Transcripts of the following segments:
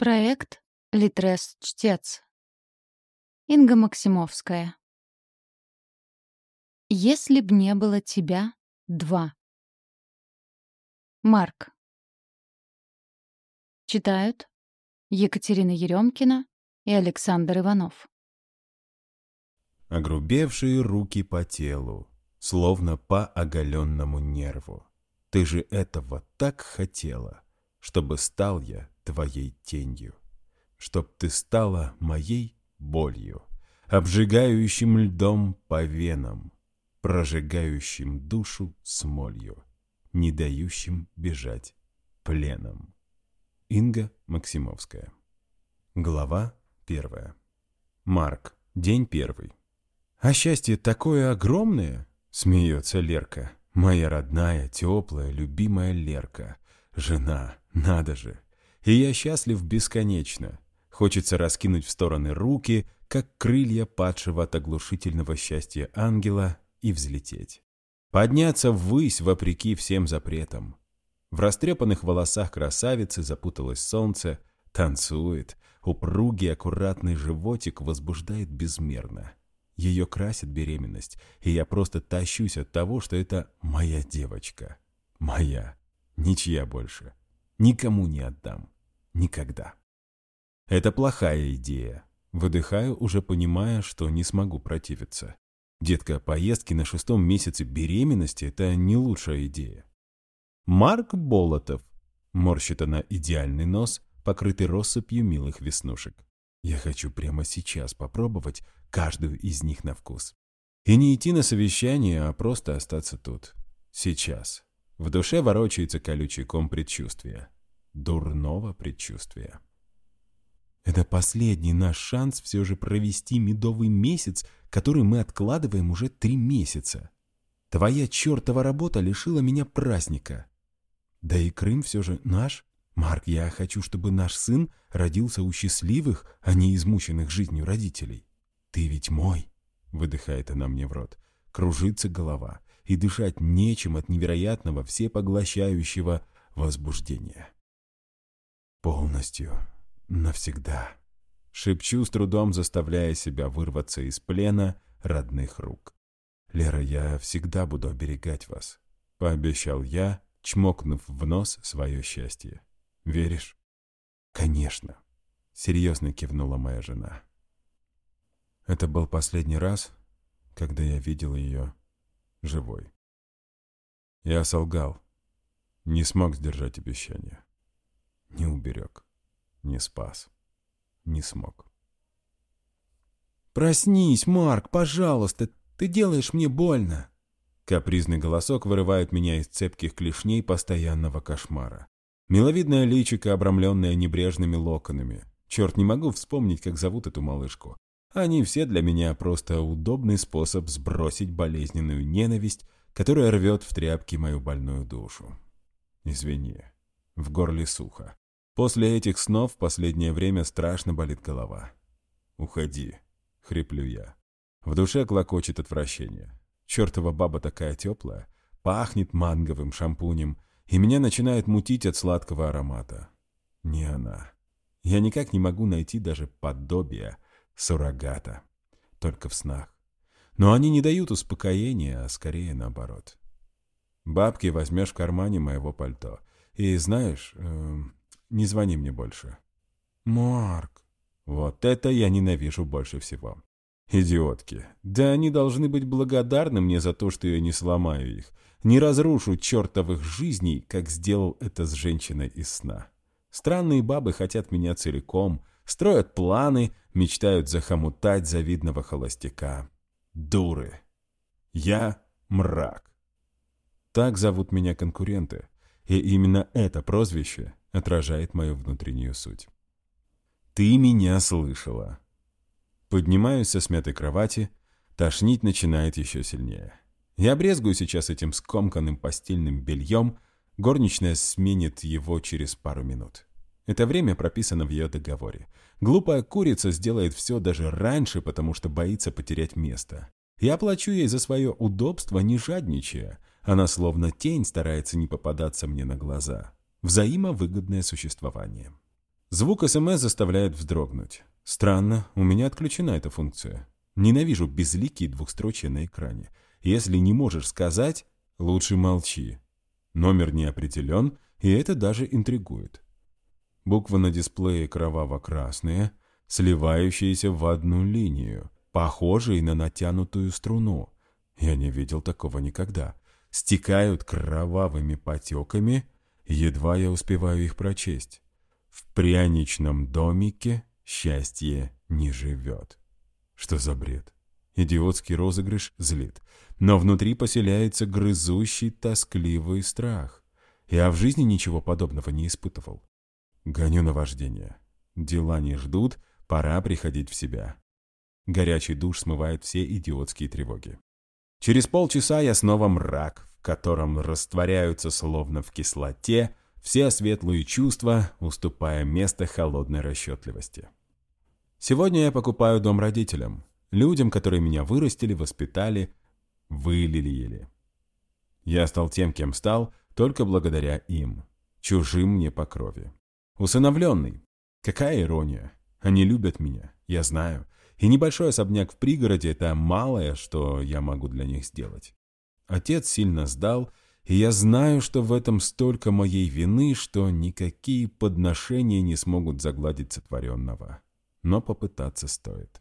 Проект «Литрес-чтец». Инга Максимовская. «Если б не было тебя, два». Марк. Читают Екатерина Еремкина и Александр Иванов. Огрубевшие руки по телу, словно по оголенному нерву. Ты же этого так хотела, чтобы стал я твоей тенью, чтоб ты стала моей болью, обжигающим льдом по венам, прожигающим душу смолью, не дающим бежать пленом. Инга Максимовская. Глава первая. Марк. День первый. «А счастье такое огромное!» — смеется Лерка. «Моя родная, теплая, любимая Лерка. Жена, надо же! И я счастлив бесконечно. Хочется раскинуть в стороны руки, как крылья падшего от оглушительного счастья ангела, и взлететь. Подняться ввысь вопреки всем запретам. В растрепанных волосах красавицы запуталось солнце, танцует, упругий аккуратный животик возбуждает безмерно. Ее красит беременность, и я просто тащусь от того, что это моя девочка. Моя. Ничья больше. Никому не отдам. Никогда. Это плохая идея. Выдыхаю, уже понимая, что не смогу противиться. Детка, поездки на шестом месяце беременности – это не лучшая идея. Марк Болотов. Морщит она идеальный нос, покрытый россыпью милых веснушек. Я хочу прямо сейчас попробовать каждую из них на вкус. И не идти на совещание, а просто остаться тут. Сейчас. В душе ворочается колючий ком предчувствия. Дурного предчувствия. Это последний наш шанс все же провести медовый месяц, который мы откладываем уже три месяца. Твоя чертова работа лишила меня праздника. Да и Крым все же наш. Марк, я хочу, чтобы наш сын родился у счастливых, а не измученных жизнью родителей. Ты ведь мой, выдыхает она мне в рот. Кружится голова и дышать нечем от невероятного всепоглощающего возбуждения. Полностью, навсегда. Шепчу с трудом, заставляя себя вырваться из плена родных рук. «Лера, я всегда буду оберегать вас», — пообещал я, чмокнув в нос свое счастье. «Веришь?» «Конечно», — серьезно кивнула моя жена. Это был последний раз, когда я видел ее живой. Я солгал. Не смог сдержать обещание. Не уберег. Не спас. Не смог. «Проснись, Марк, пожалуйста, ты делаешь мне больно!» Капризный голосок вырывает меня из цепких клешней постоянного кошмара. Миловидное личико, обрамленное небрежными локонами. Черт, не могу вспомнить, как зовут эту малышку. Они все для меня просто удобный способ сбросить болезненную ненависть, которая рвет в тряпки мою больную душу. Извини. В горле сухо. После этих снов в последнее время страшно болит голова. «Уходи», — хриплю я. В душе клокочет отвращение. Чертова баба такая теплая, пахнет манговым шампунем, и меня начинает мутить от сладкого аромата. Не она. Я никак не могу найти даже подобия суррогата. Только в снах. Но они не дают успокоения, а скорее наоборот. Бабки возьмешь в кармане моего пальто. И знаешь, э, не звони мне больше. Марк. Вот это я ненавижу больше всего. Идиотки. Да они должны быть благодарны мне за то, что я не сломаю их. Не разрушу чертовых жизней, как сделал это с женщиной из сна. Странные бабы хотят меня целиком, строят планы, мечтают захомутать завидного холостяка. Дуры. Я мрак. Так зовут меня конкуренты, и именно это прозвище отражает мою внутреннюю суть. «Ты меня слышала». Поднимаюсь со смятой кровати, тошнить начинает еще сильнее. Я брезгую сейчас этим скомканным постельным бельем, горничная сменит его через пару минут. Это время прописано в ее договоре. Глупая курица сделает все даже раньше, потому что боится потерять место. Я плачу ей за свое удобство, не жадничая. Она словно тень старается не попадаться мне на глаза. Взаимовыгодное существование. Звук СМС заставляет вздрогнуть. Странно, у меня отключена эта функция. Ненавижу безликие двухстрочия на экране. Если не можешь сказать, лучше молчи. Номер не определен, и это даже интригует. Буквы на дисплее кроваво-красные, сливающиеся в одну линию, похожие на натянутую струну. Я не видел такого никогда. Стекают кровавыми потеками, едва я успеваю их прочесть. В пряничном домике счастье не живет. Что за бред? Идиотский розыгрыш злит. Но внутри поселяется грызущий, тоскливый страх. Я в жизни ничего подобного не испытывал. Гоню на вождение. Дела не ждут, пора приходить в себя. Горячий душ смывает все идиотские тревоги. Через полчаса я снова мрак, в котором растворяются словно в кислоте все светлые чувства, уступая место холодной расчетливости. Сегодня я покупаю дом родителям, людям, которые меня вырастили, воспитали, вылили. Я стал тем, кем стал, только благодаря им, чужим мне по крови. Усыновленный. Какая ирония. Они любят меня, я знаю. И небольшой особняк в пригороде – это малое, что я могу для них сделать. Отец сильно сдал, и я знаю, что в этом столько моей вины, что никакие подношения не смогут загладить сотворенного. Но попытаться стоит.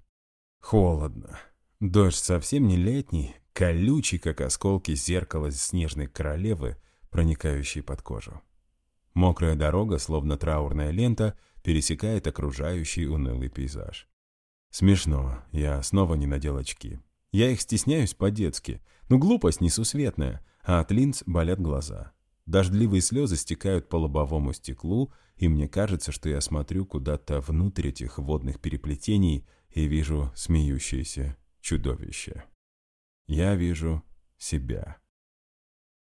Холодно. Дождь совсем не летний, колючий, как осколки зеркала снежной королевы, проникающие под кожу. Мокрая дорога, словно траурная лента, пересекает окружающий унылый пейзаж. Смешно, я снова не надел очки. Я их стесняюсь по-детски, но глупость несусветная, а от линз болят глаза. Дождливые слезы стекают по лобовому стеклу, и мне кажется, что я смотрю куда-то внутрь этих водных переплетений и вижу смеющееся чудовище. Я вижу себя.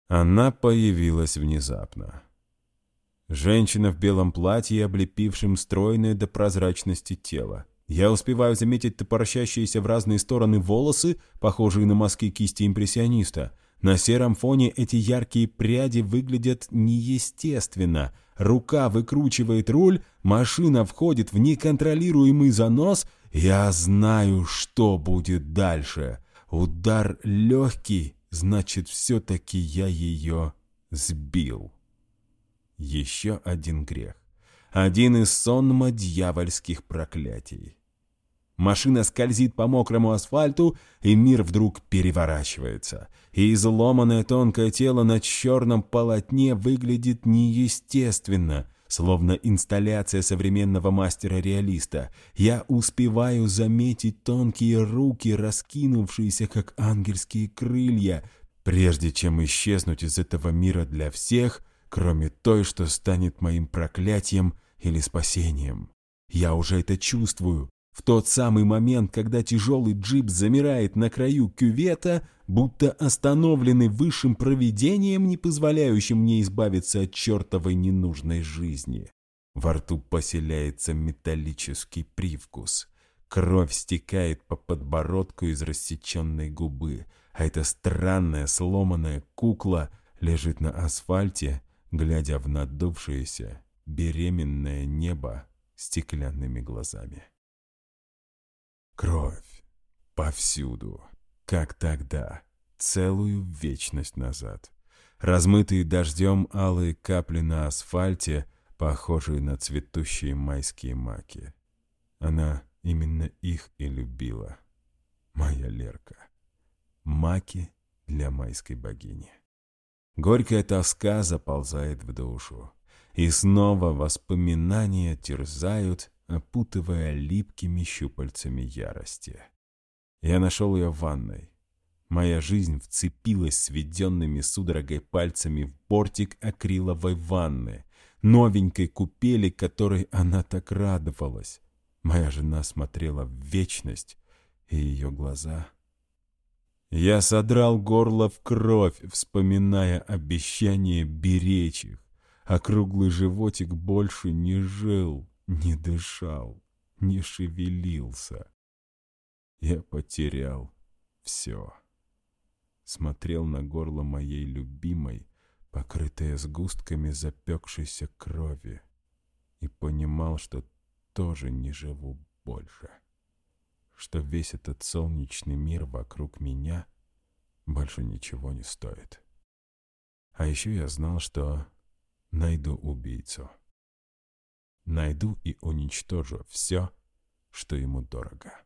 Она появилась внезапно. Женщина в белом платье, облепившем стройное до прозрачности тело. Я успеваю заметить топорщащиеся в разные стороны волосы, похожие на мазки кисти импрессиониста. На сером фоне эти яркие пряди выглядят неестественно. Рука выкручивает руль, машина входит в неконтролируемый занос. Я знаю, что будет дальше. Удар легкий, значит, все-таки я ее сбил. Еще один грех. Один из сонма дьявольских проклятий. Машина скользит по мокрому асфальту, и мир вдруг переворачивается. И изломанное тонкое тело на черном полотне выглядит неестественно, словно инсталляция современного мастера-реалиста. Я успеваю заметить тонкие руки, раскинувшиеся, как ангельские крылья, прежде чем исчезнуть из этого мира для всех — кроме той, что станет моим проклятием или спасением. Я уже это чувствую. В тот самый момент, когда тяжелый джип замирает на краю кювета, будто остановленный высшим провидением, не позволяющим мне избавиться от чертовой ненужной жизни. Во рту поселяется металлический привкус. Кровь стекает по подбородку из рассеченной губы, а эта странная сломанная кукла лежит на асфальте глядя в надувшееся, беременное небо стеклянными глазами. Кровь. Повсюду. Как тогда. Целую вечность назад. Размытые дождем алые капли на асфальте, похожие на цветущие майские маки. Она именно их и любила. Моя Лерка. Маки для майской богини. Горькая тоска заползает в душу. И снова воспоминания терзают, опутывая липкими щупальцами ярости. Я нашел ее в ванной. Моя жизнь вцепилась сведенными судорогой пальцами в бортик акриловой ванны, новенькой купели, которой она так радовалась. Моя жена смотрела в вечность, и ее глаза я содрал горло в кровь, вспоминая обещание беречь их, а круглый животик больше не жил, не дышал, не шевелился. Я потерял все. Смотрел на горло моей любимой, покрытое сгустками запекшейся крови. и понимал, что тоже не живу больше. Что весь этот солнечный мир вокруг меня больше ничего не стоит. А еще я знал, что найду убийцу. Найду и уничтожу все, что ему дорого.